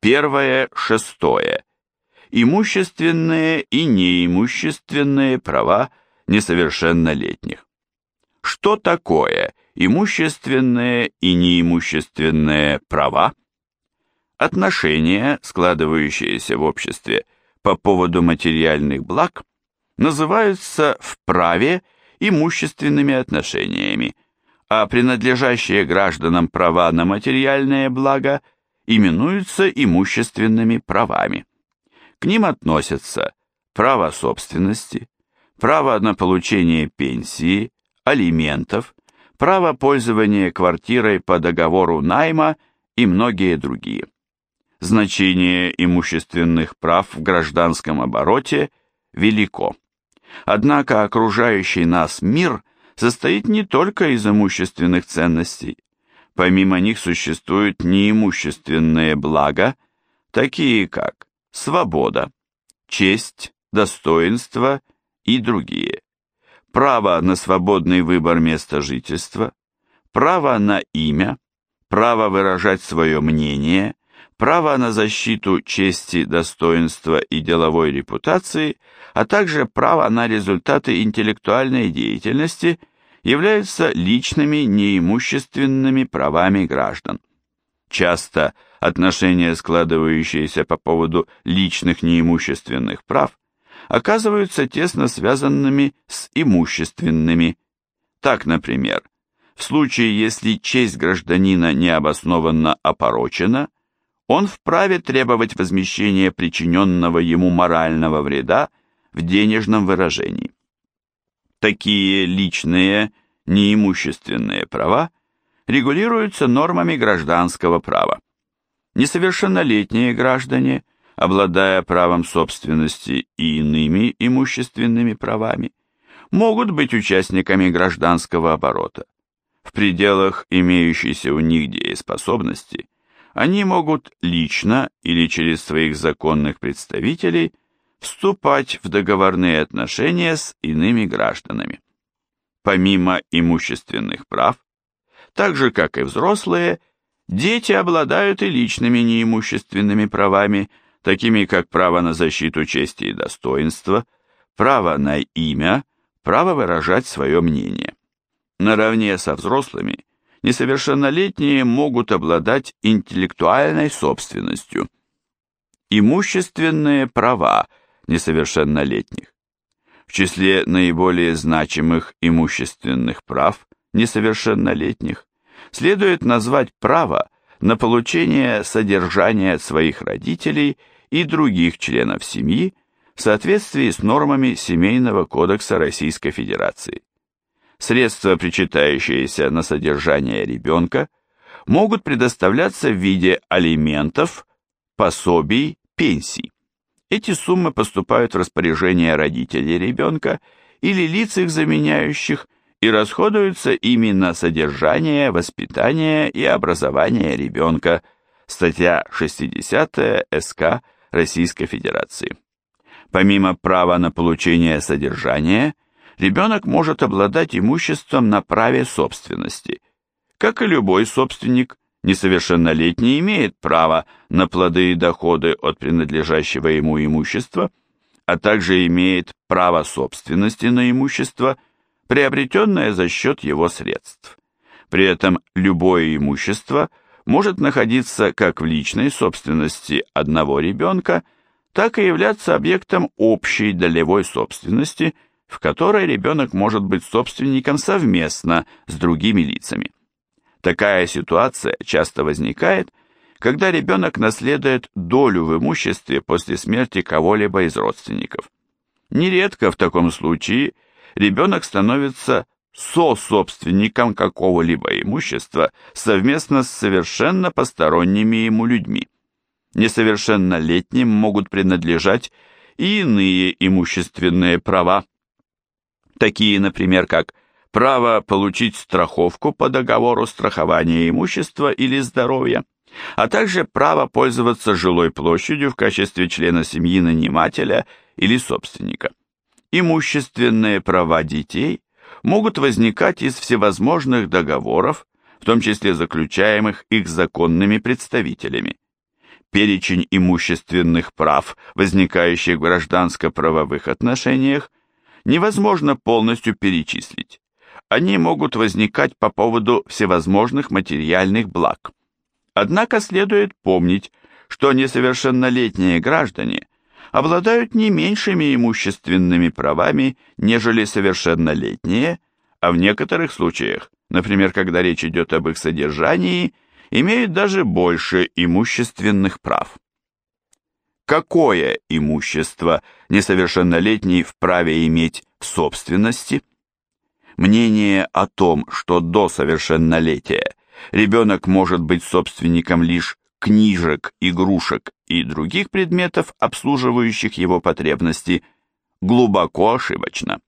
Первое, шестое. Имущественные и неимущественные права несовершеннолетних. Что такое имущественные и неимущественные права? Отношения, складывающиеся в обществе по поводу материальных благ, называются в праве имущественными отношениями, а принадлежащие гражданам права на материальные блага именуются имущественными правами. К ним относятся право собственности, право на получение пенсии, алиментов, право пользования квартирой по договору найма и многие другие. Значение имущественных прав в гражданском обороте велико. Однако окружающий нас мир состоит не только из имущественных ценностей. Помимо них существуют неимущественные блага, такие как свобода, честь, достоинство и другие. Право на свободный выбор места жительства, право на имя, право выражать свое мнение, право на защиту чести, достоинства и деловой репутации, а также право на результаты интеллектуальной деятельности являются личными неимущественными правами граждан. Часто отношения, складывающиеся по поводу личных неимущественных прав, оказываются тесно связанными с имущественными. Так, например, в случае, если честь гражданина необоснованно опорочена, он вправе требовать возмещения причиненного ему морального вреда в денежном выражении. Такие личные, неимущественные права регулируются нормами гражданского права. Несовершеннолетние граждане, обладая правом собственности и иными имущественными правами, могут быть участниками гражданского оборота. В пределах имеющейся у них дееспособности – они могут лично или через своих законных представителей вступать в договорные отношения с иными гражданами. Помимо имущественных прав, так же как и взрослые, дети обладают и личными неимущественными правами, такими как право на защиту чести и достоинства, право на имя, право выражать свое мнение. Наравне со взрослыми несовершеннолетние могут обладать интеллектуальной собственностью. Имущественные права несовершеннолетних. В числе наиболее значимых имущественных прав несовершеннолетних следует назвать право на получение содержания от своих родителей и других членов семьи в соответствии с нормами Семейного кодекса Российской Федерации средства, причитающиеся на содержание ребенка, могут предоставляться в виде алиментов, пособий, пенсий. Эти суммы поступают в распоряжение родителей ребенка или лиц их заменяющих и расходуются ими на содержание, воспитание и образование ребенка. Статья 60 СК Российской Федерации. Помимо права на получение содержания – ребенок может обладать имуществом на праве собственности. Как и любой собственник, несовершеннолетний имеет право на плоды и доходы от принадлежащего ему имущества, а также имеет право собственности на имущество, приобретенное за счет его средств. При этом любое имущество может находиться как в личной собственности одного ребенка, так и являться объектом общей долевой собственности – в которой ребенок может быть собственником совместно с другими лицами. Такая ситуация часто возникает, когда ребенок наследует долю в имуществе после смерти кого-либо из родственников. Нередко в таком случае ребенок становится со-собственником какого-либо имущества совместно с совершенно посторонними ему людьми. Несовершеннолетним могут принадлежать и иные имущественные права, такие, например, как право получить страховку по договору страхования имущества или здоровья, а также право пользоваться жилой площадью в качестве члена семьи нанимателя или собственника. Имущественные права детей могут возникать из всевозможных договоров, в том числе заключаемых их законными представителями. перечень имущественных прав, возникающих в гражданско-правовых отношениях, невозможно полностью перечислить. Они могут возникать по поводу всевозможных материальных благ. Однако следует помнить, что несовершеннолетние граждане обладают не меньшими имущественными правами, нежели совершеннолетние, а в некоторых случаях, например, когда речь идет об их содержании, имеют даже больше имущественных прав. Какое имущество несовершеннолетний вправе иметь в собственности? Мнение о том, что до совершеннолетия ребенок может быть собственником лишь книжек, игрушек и других предметов, обслуживающих его потребности, глубоко ошибочно.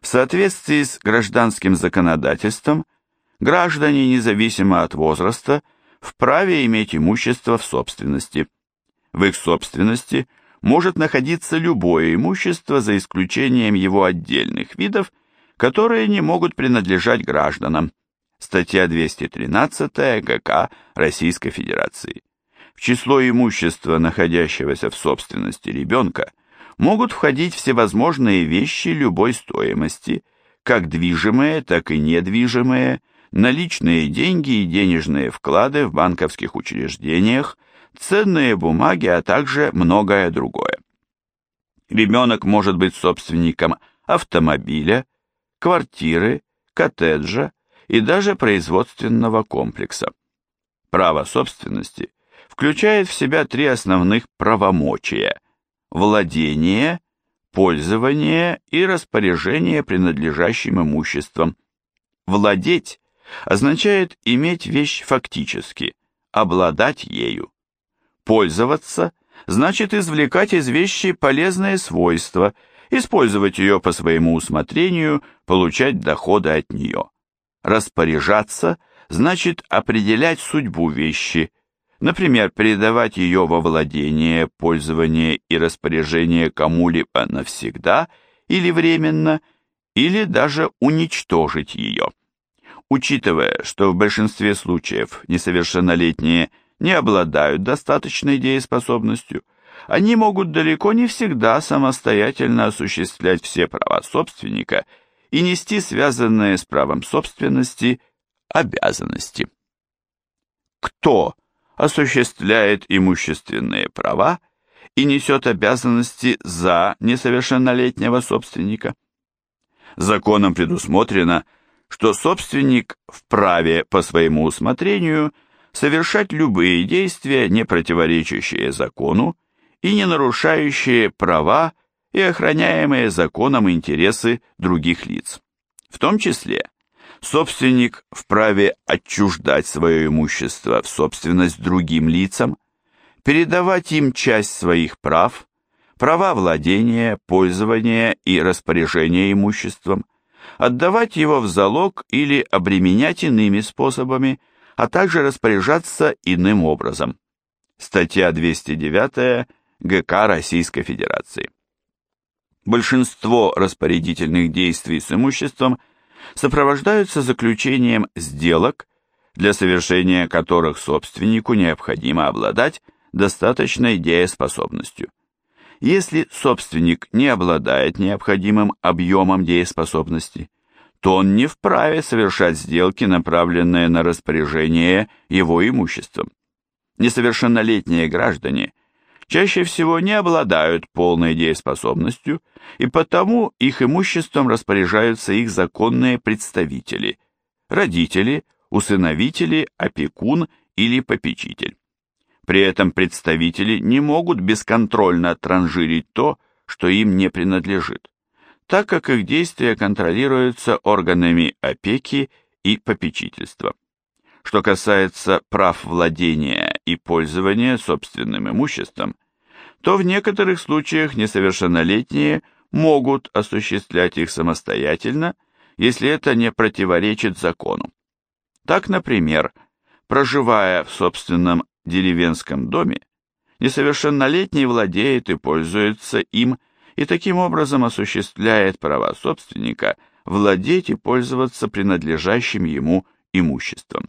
В соответствии с гражданским законодательством, граждане, независимо от возраста, вправе иметь имущество в собственности. В их собственности может находиться любое имущество за исключением его отдельных видов, которые не могут принадлежать гражданам. Статья 213 ГК Российской Федерации. В число имущества, находящегося в собственности ребенка, могут входить всевозможные вещи любой стоимости, как движимые, так и недвижимые, наличные деньги и денежные вклады в банковских учреждениях, ценные бумаги, а также многое другое. Ребенок может быть собственником автомобиля, квартиры, коттеджа и даже производственного комплекса. Право собственности включает в себя три основных правомочия – владение, пользование и распоряжение принадлежащим имуществом. Владеть означает иметь вещь фактически, обладать ею. Пользоваться значит извлекать из вещи полезные свойства, использовать ее по своему усмотрению, получать доходы от нее. Распоряжаться значит определять судьбу вещи, например, передавать ее во владение, пользование и распоряжение кому-либо навсегда или временно, или даже уничтожить ее. Учитывая, что в большинстве случаев несовершеннолетние не обладают достаточной дееспособностью, они могут далеко не всегда самостоятельно осуществлять все права собственника и нести связанные с правом собственности обязанности. Кто осуществляет имущественные права и несет обязанности за несовершеннолетнего собственника? Законом предусмотрено, что собственник вправе по своему усмотрению совершать любые действия, не противоречащие закону и не нарушающие права и охраняемые законом интересы других лиц. В том числе собственник вправе отчуждать свое имущество в собственность другим лицам, передавать им часть своих прав, права владения, пользования и распоряжения имуществом, отдавать его в залог или обременять иными способами, а также распоряжаться иным образом. Статья 209 ГК Российской Федерации. Большинство распорядительных действий с имуществом сопровождаются заключением сделок, для совершения которых собственнику необходимо обладать достаточной дееспособностью. Если собственник не обладает необходимым объемом дееспособности, то он не вправе совершать сделки, направленные на распоряжение его имуществом. Несовершеннолетние граждане чаще всего не обладают полной дееспособностью, и потому их имуществом распоряжаются их законные представители, родители, усыновители, опекун или попечитель. При этом представители не могут бесконтрольно транжирить то, что им не принадлежит, так как их действия контролируются органами опеки и попечительства. Что касается прав владения и пользования собственным имуществом, то в некоторых случаях несовершеннолетние могут осуществлять их самостоятельно, если это не противоречит закону. Так, например, проживая в собственном деревенском доме, несовершеннолетний владеет и пользуется им и таким образом осуществляет права собственника владеть и пользоваться принадлежащим ему имуществом.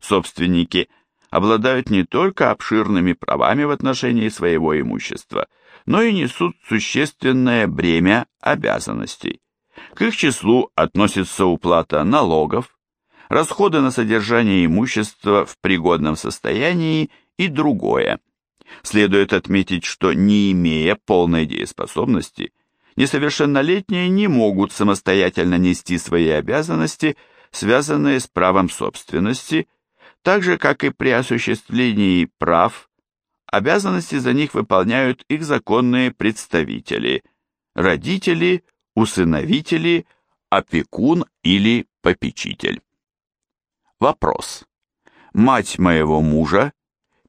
Собственники обладают не только обширными правами в отношении своего имущества, но и несут существенное бремя обязанностей. К их числу относится уплата налогов, расходы на содержание имущества в пригодном состоянии и другое. Следует отметить, что не имея полной дееспособности, несовершеннолетние не могут самостоятельно нести свои обязанности, связанные с правом собственности, так же, как и при осуществлении прав, обязанности за них выполняют их законные представители, родители, усыновители, опекун или попечитель. Вопрос. Мать моего мужа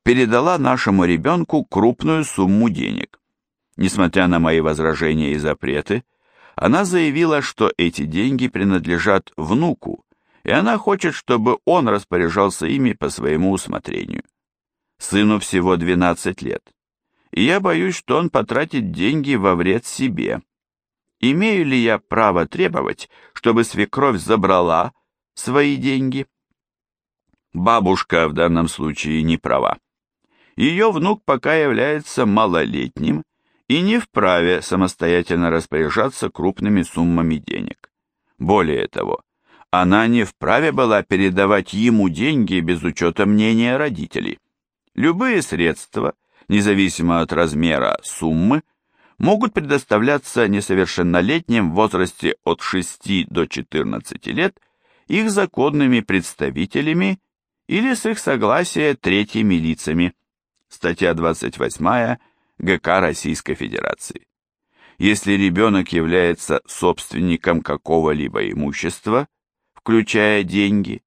передала нашему ребенку крупную сумму денег. Несмотря на мои возражения и запреты, она заявила, что эти деньги принадлежат внуку, и она хочет, чтобы он распоряжался ими по своему усмотрению. Сыну всего 12 лет, и я боюсь, что он потратит деньги во вред себе. Имею ли я право требовать, чтобы свекровь забрала свои деньги? Бабушка в данном случае не права. Ее внук пока является малолетним и не вправе самостоятельно распоряжаться крупными суммами денег. Более того, она не вправе была передавать ему деньги без учета мнения родителей. Любые средства, независимо от размера суммы, могут предоставляться несовершеннолетним в возрасте от 6 до 14 лет их законными представителями или с их согласия третьими лицами. Статья 28 ГК Российской Федерации. Если ребенок является собственником какого-либо имущества, включая деньги,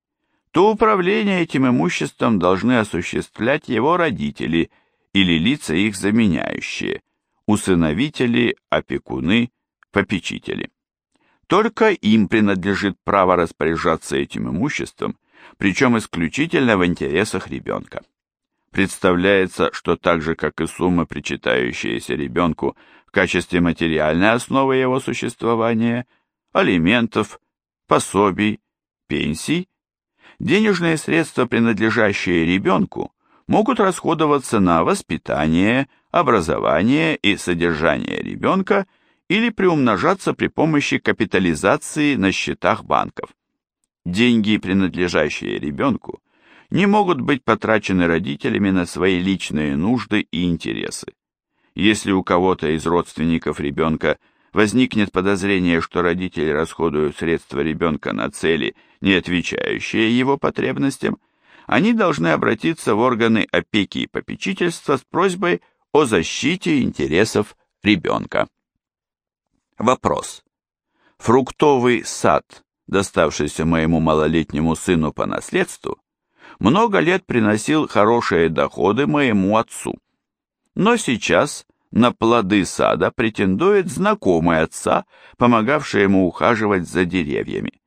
то управление этим имуществом должны осуществлять его родители или лица их заменяющие, усыновители, опекуны, попечители. Только им принадлежит право распоряжаться этим имуществом, причем исключительно в интересах ребенка. Представляется, что так же, как и суммы, причитающиеся ребенку в качестве материальной основы его существования, алиментов, пособий, пенсий, денежные средства, принадлежащие ребенку, могут расходоваться на воспитание, образование и содержание ребенка или приумножаться при помощи капитализации на счетах банков. Деньги, принадлежащие ребенку, не могут быть потрачены родителями на свои личные нужды и интересы. Если у кого-то из родственников ребенка возникнет подозрение, что родители расходуют средства ребенка на цели, не отвечающие его потребностям, они должны обратиться в органы опеки и попечительства с просьбой о защите интересов ребенка. Вопрос. Фруктовый сад, доставшийся моему малолетнему сыну по наследству, много лет приносил хорошие доходы моему отцу. Но сейчас на плоды сада претендует знакомый отца, помогавший ему ухаживать за деревьями.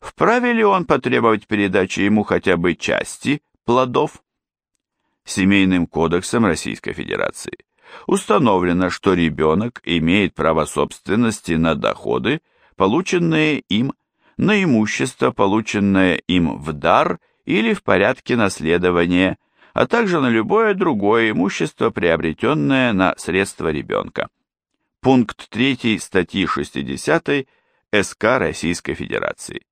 Вправе ли он потребовать передачи ему хотя бы части плодов? Семейным кодексом Российской Федерации установлено, что ребенок имеет право собственности на доходы, полученные им, на имущество, полученное им в дар или в порядке наследования, а также на любое другое имущество, приобретенное на средства ребенка. Пункт 3 статьи 60 СК Российской Федерации.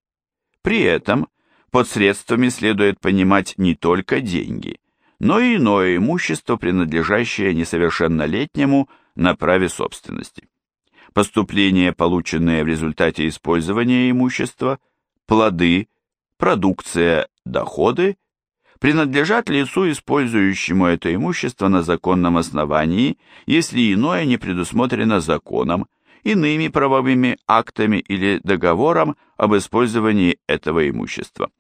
При этом под средствами следует понимать не только деньги, но и иное имущество, принадлежащее несовершеннолетнему на праве собственности. Поступления, полученные в результате использования имущества, плоды, продукция, доходы принадлежат лицу, использующему это имущество на законном основании, если иное не предусмотрено законом, иными правовыми актами или договором об использовании этого имущества.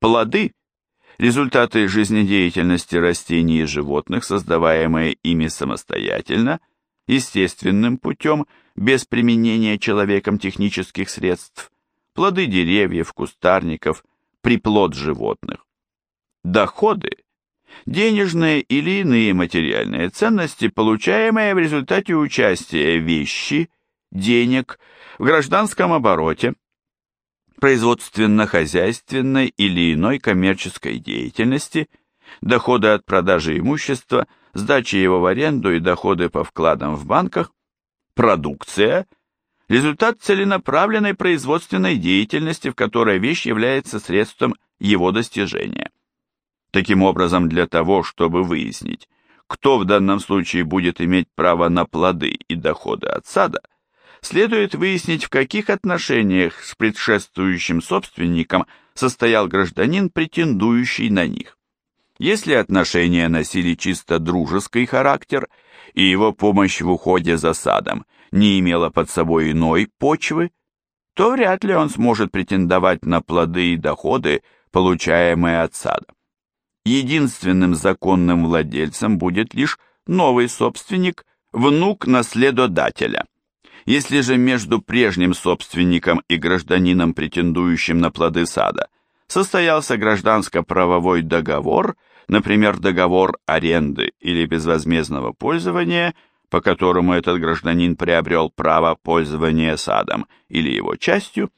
Плоды – результаты жизнедеятельности растений и животных, создаваемые ими самостоятельно, естественным путем, без применения человеком технических средств, плоды деревьев, кустарников, приплод животных. Доходы – денежные или иные материальные ценности, получаемые в результате участия вещи – денег в гражданском обороте, производственно-хозяйственной или иной коммерческой деятельности, доходы от продажи имущества, сдачи его в аренду и доходы по вкладам в банках, продукция – результат целенаправленной производственной деятельности, в которой вещь является средством его достижения. Таким образом, для того, чтобы выяснить, кто в данном случае будет иметь право на плоды и доходы от сада, следует выяснить, в каких отношениях с предшествующим собственником состоял гражданин, претендующий на них. Если отношения носили чисто дружеский характер, и его помощь в уходе за садом не имела под собой иной почвы, то вряд ли он сможет претендовать на плоды и доходы, получаемые от сада. Единственным законным владельцем будет лишь новый собственник, внук наследодателя. Если же между прежним собственником и гражданином, претендующим на плоды сада, состоялся гражданско-правовой договор, например, договор аренды или безвозмездного пользования, по которому этот гражданин приобрел право пользования садом или его частью,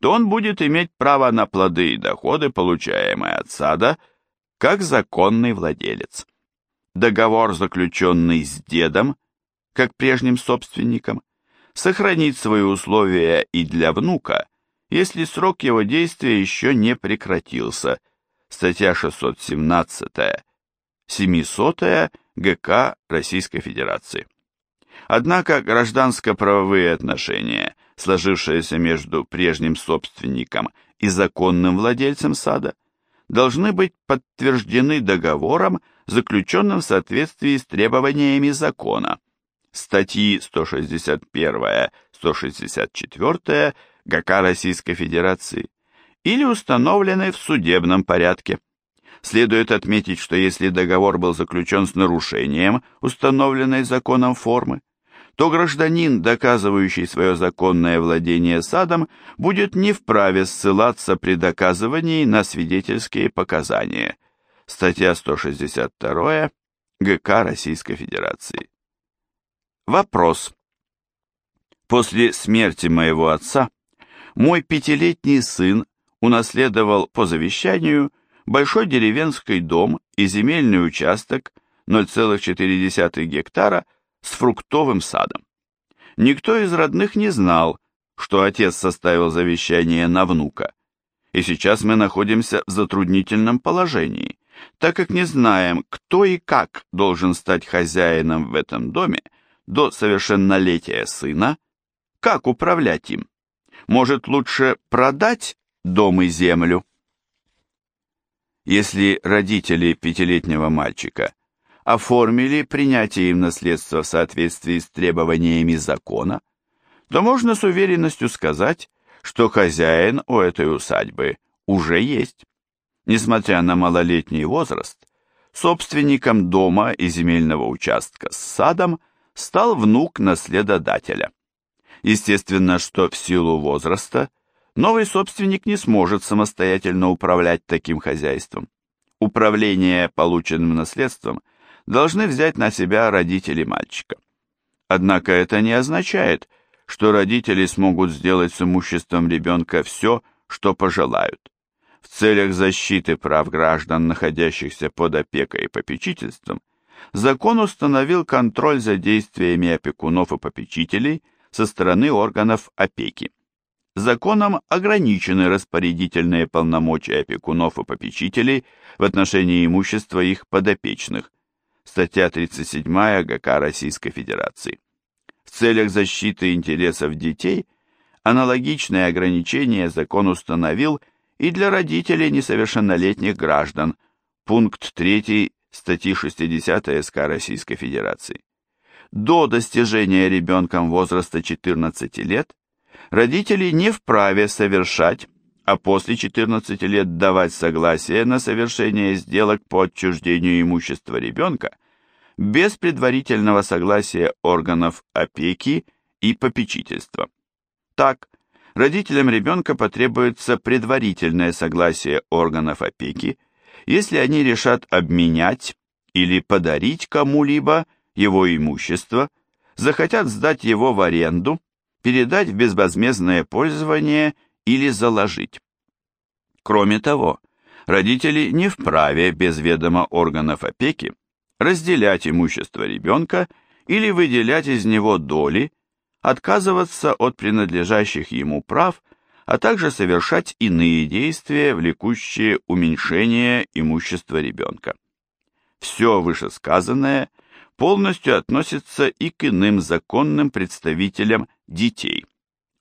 то он будет иметь право на плоды и доходы, получаемые от сада, как законный владелец. Договор, заключенный с дедом, как прежним собственником, сохранит свои условия и для внука, если срок его действия еще не прекратился. Статья 617, 700 ГК Российской Федерации. Однако гражданско-правовые отношения, сложившиеся между прежним собственником и законным владельцем сада, должны быть подтверждены договором, заключенным в соответствии с требованиями закона, статьи 161-164 ГК Российской Федерации, или установленной в судебном порядке. Следует отметить, что если договор был заключен с нарушением установленной законом формы, то гражданин, доказывающий свое законное владение садом, будет не вправе ссылаться при доказывании на свидетельские показания. Статья 162 ГК Российской Федерации. Вопрос. После смерти моего отца мой пятилетний сын унаследовал по завещанию большой деревенский дом и земельный участок 0,4 гектара с фруктовым садом. Никто из родных не знал, что отец составил завещание на внука, и сейчас мы находимся в затруднительном положении, так как не знаем, кто и как должен стать хозяином в этом доме, до совершеннолетия сына, как управлять им? Может, лучше продать дом и землю? Если родители пятилетнего мальчика оформили принятие им наследства в соответствии с требованиями закона, то можно с уверенностью сказать, что хозяин у этой усадьбы уже есть. Несмотря на малолетний возраст, собственником дома и земельного участка с садом стал внук наследодателя. Естественно, что в силу возраста новый собственник не сможет самостоятельно управлять таким хозяйством. Управление полученным наследством должны взять на себя родители мальчика. Однако это не означает, что родители смогут сделать с имуществом ребенка все, что пожелают. В целях защиты прав граждан, находящихся под опекой и попечительством, закон установил контроль за действиями опекунов и попечителей со стороны органов опеки. Законом ограничены распорядительные полномочия опекунов и попечителей в отношении имущества их подопечных. Статья 37 ГК Российской Федерации. В целях защиты интересов детей аналогичные ограничения закон установил и для родителей несовершеннолетних граждан. Пункт 3 статьи 60 СК Российской Федерации. До достижения ребенком возраста 14 лет родители не вправе совершать, а после 14 лет давать согласие на совершение сделок по отчуждению имущества ребенка без предварительного согласия органов опеки и попечительства. Так, родителям ребенка потребуется предварительное согласие органов опеки если они решат обменять или подарить кому-либо его имущество, захотят сдать его в аренду, передать в безвозмездное пользование или заложить. Кроме того, Родители не вправе без ведома органов опеки разделять имущество ребенка или выделять из него доли, отказываться от принадлежащих ему прав, а также совершать иные действия, влекущие уменьшение имущества ребенка. Все вышесказанное полностью относится и к иным законным представителям детей,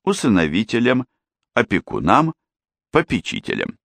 усыновителям, опекунам, попечителям.